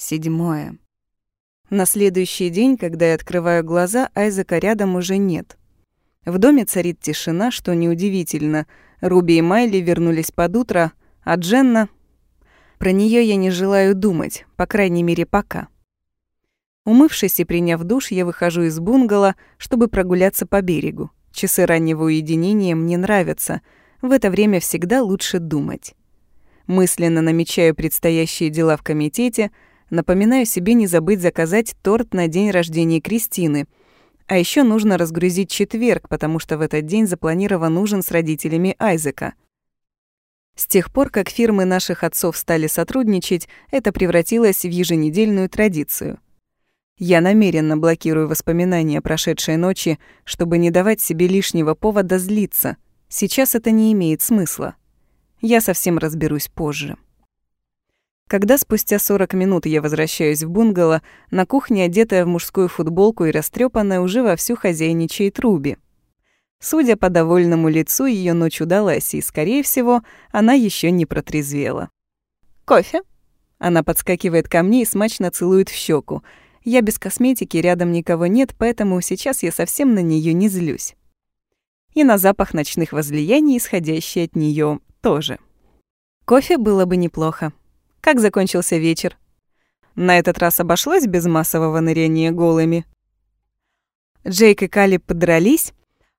Седьмое. На следующий день, когда я открываю глаза, Айзека рядом уже нет. В доме царит тишина, что неудивительно. Руби и Майли вернулись под утро, а Дженна... Про нее я не желаю думать, по крайней мере, пока. Умывшись и приняв душ, я выхожу из бунгало, чтобы прогуляться по берегу. Часы раннего уединения мне нравятся. В это время всегда лучше думать. Мысленно намечаю предстоящие дела в комитете — Напоминаю себе не забыть заказать торт на день рождения Кристины. А еще нужно разгрузить четверг, потому что в этот день запланирован ужин с родителями Айзека. С тех пор, как фирмы наших отцов стали сотрудничать, это превратилось в еженедельную традицию. Я намеренно блокирую воспоминания прошедшей ночи, чтобы не давать себе лишнего повода злиться. Сейчас это не имеет смысла. Я совсем разберусь позже. Когда спустя 40 минут я возвращаюсь в бунгало, на кухне, одетая в мужскую футболку и растрепанная, уже вовсю хозяйничает Руби. Судя по довольному лицу, ее ночь удалась, и, скорее всего, она еще не протрезвела. «Кофе?» Она подскакивает ко мне и смачно целует в щеку. Я без косметики, рядом никого нет, поэтому сейчас я совсем на нее не злюсь. И на запах ночных возлияний, исходящий от нее, тоже. Кофе было бы неплохо. Как закончился вечер? На этот раз обошлось без массового ныряния голыми. Джейк и Кали подрались.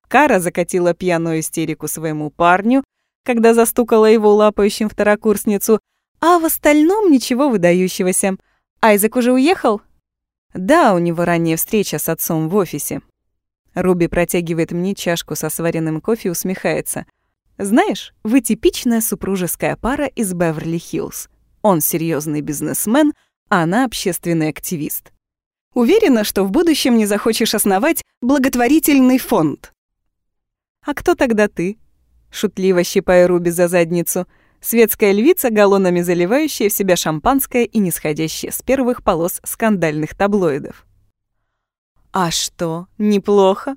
Кара закатила пьяную истерику своему парню, когда застукала его лапающим второкурсницу, а в остальном ничего выдающегося. Айзек уже уехал? Да, у него ранняя встреча с отцом в офисе. Руби протягивает мне чашку со сваренным кофе и усмехается. «Знаешь, вы типичная супружеская пара из Беверли-Хиллз. Он серьезный бизнесмен, а она общественный активист. Уверена, что в будущем не захочешь основать благотворительный фонд. А кто тогда ты? Шутливо щипая Руби за задницу. Светская львица, галлонами заливающая в себя шампанское и нисходящая с первых полос скандальных таблоидов. А что, неплохо?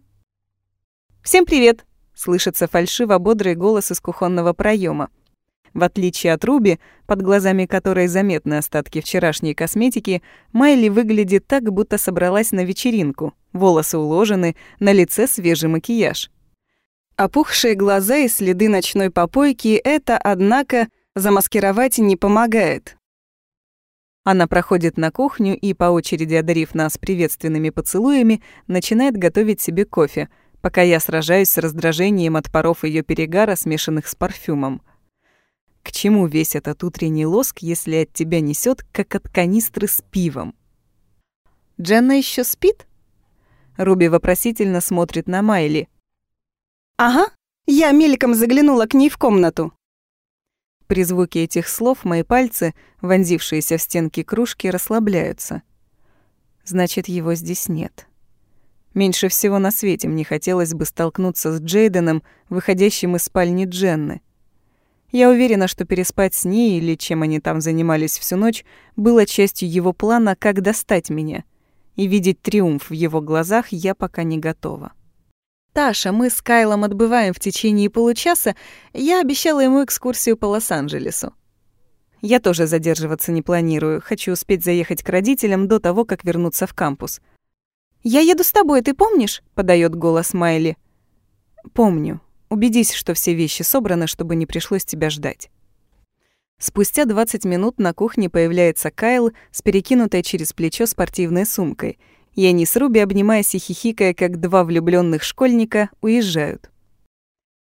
Всем привет! Слышится фальшиво бодрый голос из кухонного проема. В отличие от Руби, под глазами которой заметны остатки вчерашней косметики, Майли выглядит так, будто собралась на вечеринку. Волосы уложены, на лице свежий макияж. Опухшие глаза и следы ночной попойки это, однако, замаскировать не помогает. Она проходит на кухню и, по очереди одарив нас приветственными поцелуями, начинает готовить себе кофе, пока я сражаюсь с раздражением от паров ее перегара, смешанных с парфюмом. К чему весь этот утренний лоск, если от тебя несет, как от канистры с пивом? Дженна еще спит? Руби вопросительно смотрит на Майли. Ага, я мельком заглянула к ней в комнату. При звуке этих слов мои пальцы, вонзившиеся в стенки кружки, расслабляются. Значит, его здесь нет. Меньше всего на свете мне хотелось бы столкнуться с Джейденом, выходящим из спальни Дженны. Я уверена, что переспать с ней или чем они там занимались всю ночь было частью его плана, как достать меня. И видеть триумф в его глазах я пока не готова. «Таша, мы с Кайлом отбываем в течение получаса. Я обещала ему экскурсию по Лос-Анджелесу. Я тоже задерживаться не планирую. Хочу успеть заехать к родителям до того, как вернуться в кампус. «Я еду с тобой, ты помнишь?» — подает голос Майли. «Помню. Убедись, что все вещи собраны, чтобы не пришлось тебя ждать. Спустя 20 минут на кухне появляется Кайл с перекинутой через плечо спортивной сумкой. И они с Руби, обнимаясь и хихикая, как два влюбленных школьника, уезжают.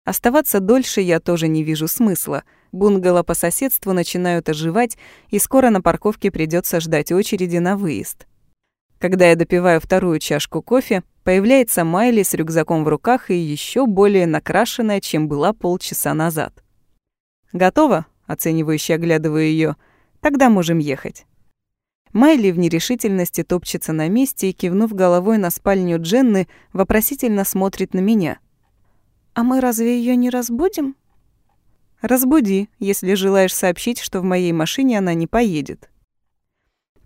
Оставаться дольше я тоже не вижу смысла. Бунгало по соседству начинают оживать, и скоро на парковке придется ждать очереди на выезд. Когда я допиваю вторую чашку кофе, появляется Майли с рюкзаком в руках и еще более накрашенная, чем была полчаса назад. «Готово?» — оценивающе оглядываю ее. «Тогда можем ехать». Майли в нерешительности топчется на месте и, кивнув головой на спальню Дженны, вопросительно смотрит на меня. «А мы разве ее не разбудим?» «Разбуди, если желаешь сообщить, что в моей машине она не поедет».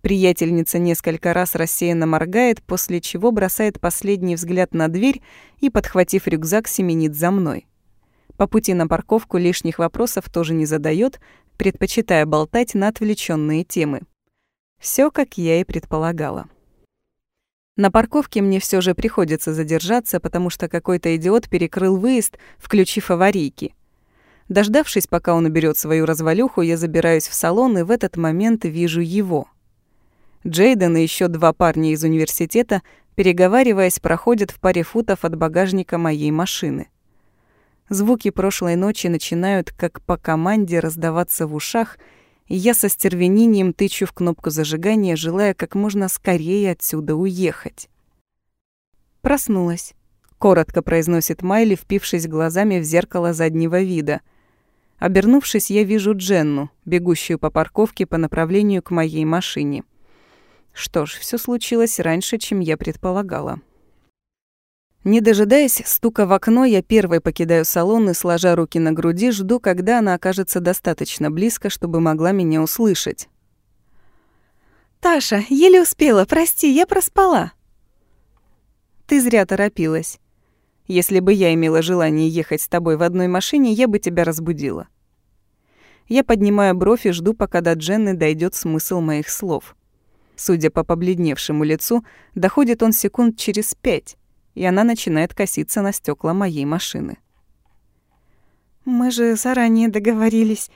Приятельница несколько раз рассеянно моргает, после чего бросает последний взгляд на дверь и, подхватив рюкзак, семенит за мной. По пути на парковку лишних вопросов тоже не задает, предпочитая болтать на отвлеченные темы. Все, как я и предполагала. На парковке мне все же приходится задержаться, потому что какой-то идиот перекрыл выезд, включив аварийки. Дождавшись, пока он уберет свою развалюху, я забираюсь в салон и в этот момент вижу его. Джейден и еще два парня из университета, переговариваясь, проходят в паре футов от багажника моей машины. Звуки прошлой ночи начинают, как по команде, раздаваться в ушах, и я со стервенением тычу в кнопку зажигания, желая как можно скорее отсюда уехать. Проснулась. Коротко произносит Майли, впившись глазами в зеркало заднего вида — Обернувшись, я вижу Дженну, бегущую по парковке по направлению к моей машине. Что ж, все случилось раньше, чем я предполагала. Не дожидаясь стука в окно, я первой покидаю салон и, сложа руки на груди, жду, когда она окажется достаточно близко, чтобы могла меня услышать. «Таша, еле успела, прости, я проспала». «Ты зря торопилась. Если бы я имела желание ехать с тобой в одной машине, я бы тебя разбудила. Я поднимаю бровь и жду, пока до Дженны дойдет смысл моих слов. Судя по побледневшему лицу, доходит он секунд через пять, и она начинает коситься на стекла моей машины. «Мы же заранее договорились.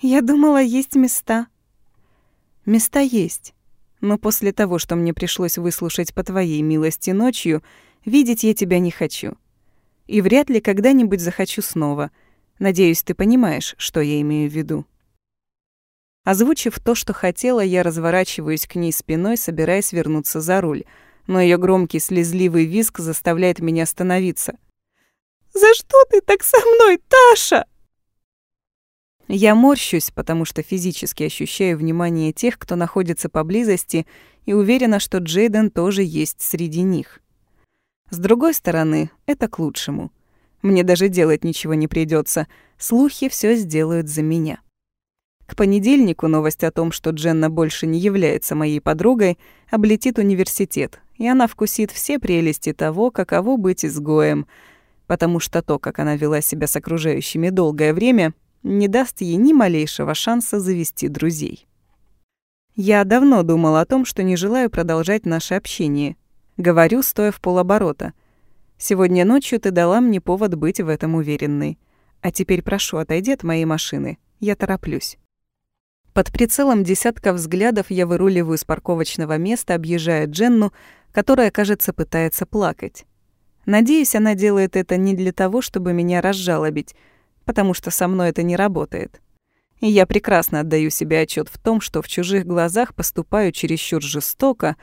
Я думала, есть места». «Места есть. Но после того, что мне пришлось выслушать по твоей милости ночью, видеть я тебя не хочу и вряд ли когда-нибудь захочу снова. Надеюсь, ты понимаешь, что я имею в виду. Озвучив то, что хотела, я разворачиваюсь к ней спиной, собираясь вернуться за руль, но ее громкий слезливый визг заставляет меня остановиться. «За что ты так со мной, Таша?» Я морщусь, потому что физически ощущаю внимание тех, кто находится поблизости, и уверена, что Джейден тоже есть среди них. С другой стороны, это к лучшему. Мне даже делать ничего не придется. Слухи все сделают за меня. К понедельнику новость о том, что Дженна больше не является моей подругой, облетит университет, и она вкусит все прелести того, каково быть изгоем, потому что то, как она вела себя с окружающими долгое время, не даст ей ни малейшего шанса завести друзей. Я давно думала о том, что не желаю продолжать наше общение, Говорю, стоя в полоборота. Сегодня ночью ты дала мне повод быть в этом уверенной. А теперь прошу, отойди от моей машины. Я тороплюсь. Под прицелом десятка взглядов я выруливаю с парковочного места, объезжая Дженну, которая, кажется, пытается плакать. Надеюсь, она делает это не для того, чтобы меня разжалобить, потому что со мной это не работает. И я прекрасно отдаю себе отчет в том, что в чужих глазах поступаю чересчур жестоко,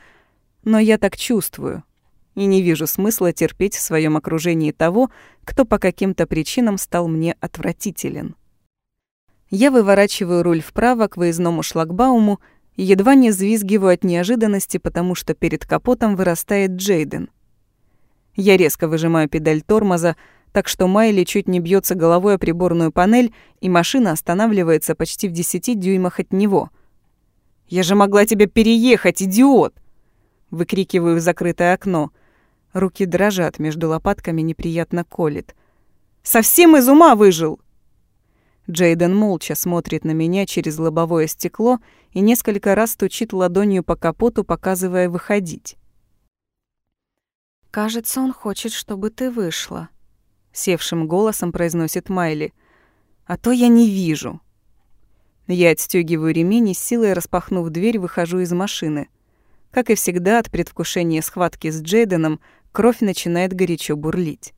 но я так чувствую. И не вижу смысла терпеть в своем окружении того, кто по каким-то причинам стал мне отвратителен. Я выворачиваю руль вправо к выездному шлагбауму и едва не взвизгиваю от неожиданности, потому что перед капотом вырастает Джейден. Я резко выжимаю педаль тормоза, так что Майли чуть не бьется головой о приборную панель, и машина останавливается почти в десяти дюймах от него. «Я же могла тебя переехать, идиот!» Выкрикиваю в закрытое окно. Руки дрожат, между лопатками неприятно колет. «Совсем из ума выжил!» Джейден молча смотрит на меня через лобовое стекло и несколько раз стучит ладонью по капоту, показывая выходить. «Кажется, он хочет, чтобы ты вышла», — севшим голосом произносит Майли. «А то я не вижу». Я отстёгиваю ремень и с силой распахнув дверь, выхожу из машины. Как и всегда, от предвкушения схватки с Джейденом кровь начинает горячо бурлить.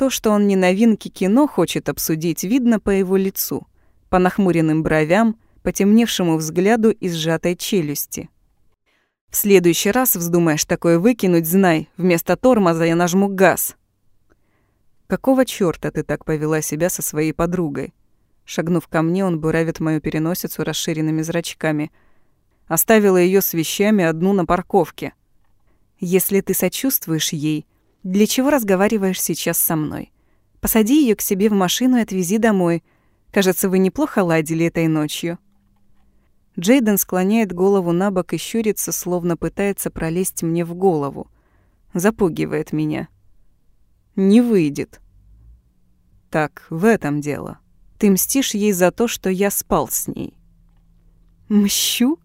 То, что он не новинки кино хочет обсудить, видно по его лицу, по нахмуренным бровям, потемневшему взгляду и сжатой челюсти. В следующий раз вздумаешь такое выкинуть, знай, вместо тормоза я нажму газ. Какого чёрта ты так повела себя со своей подругой? Шагнув ко мне, он буравит мою переносицу расширенными зрачками – Оставила ее с вещами одну на парковке. Если ты сочувствуешь ей, для чего разговариваешь сейчас со мной? Посади ее к себе в машину и отвези домой. Кажется, вы неплохо ладили этой ночью. Джейден склоняет голову на бок и щурится, словно пытается пролезть мне в голову. Запугивает меня. Не выйдет. Так, в этом дело. Ты мстишь ей за то, что я спал с ней. Мщу?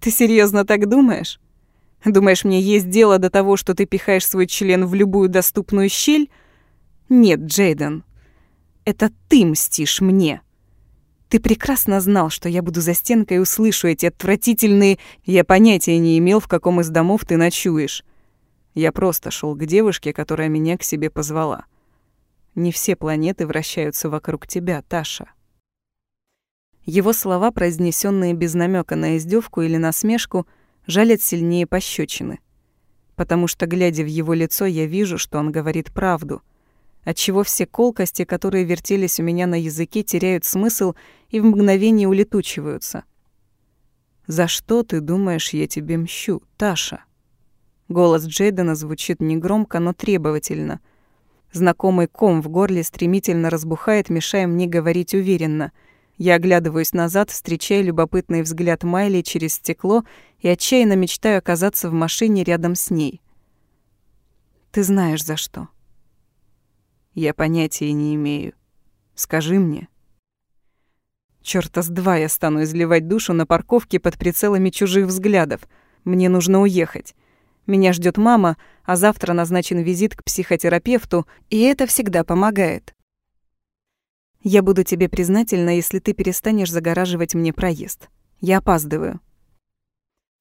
Ты серьезно так думаешь? Думаешь, мне есть дело до того, что ты пихаешь свой член в любую доступную щель? Нет, Джейден. Это ты мстишь мне. Ты прекрасно знал, что я буду за стенкой и услышу эти отвратительные... Я понятия не имел, в каком из домов ты ночуешь. Я просто шел к девушке, которая меня к себе позвала. Не все планеты вращаются вокруг тебя, Таша. Его слова, произнесенные без намека на издевку или насмешку, жалят сильнее пощечины. Потому что, глядя в его лицо, я вижу, что он говорит правду, отчего все колкости, которые вертелись у меня на языке, теряют смысл и в мгновение улетучиваются. «За что ты думаешь, я тебе мщу, Таша?» Голос Джейдена звучит негромко, но требовательно. Знакомый ком в горле стремительно разбухает, мешая мне говорить уверенно — я оглядываюсь назад, встречая любопытный взгляд Майли через стекло и отчаянно мечтаю оказаться в машине рядом с ней. Ты знаешь за что. Я понятия не имею. Скажи мне. Чёрта с два я стану изливать душу на парковке под прицелами чужих взглядов. Мне нужно уехать. Меня ждет мама, а завтра назначен визит к психотерапевту, и это всегда помогает. Я буду тебе признательна, если ты перестанешь загораживать мне проезд. Я опаздываю».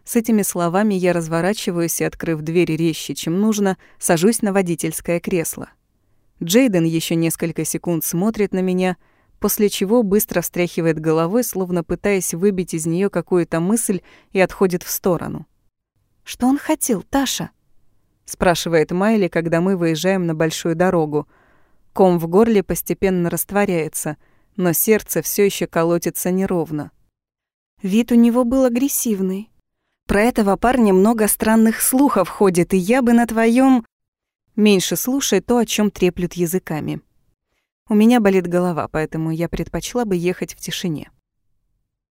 С этими словами я разворачиваюсь и, открыв дверь резче, чем нужно, сажусь на водительское кресло. Джейден еще несколько секунд смотрит на меня, после чего быстро встряхивает головой, словно пытаясь выбить из нее какую-то мысль и отходит в сторону. «Что он хотел, Таша?» — спрашивает Майли, когда мы выезжаем на большую дорогу — Ком в горле постепенно растворяется, но сердце все еще колотится неровно. Вид у него был агрессивный. Про этого парня много странных слухов ходит, и я бы на твоем Меньше слушай то, о чем треплют языками. У меня болит голова, поэтому я предпочла бы ехать в тишине.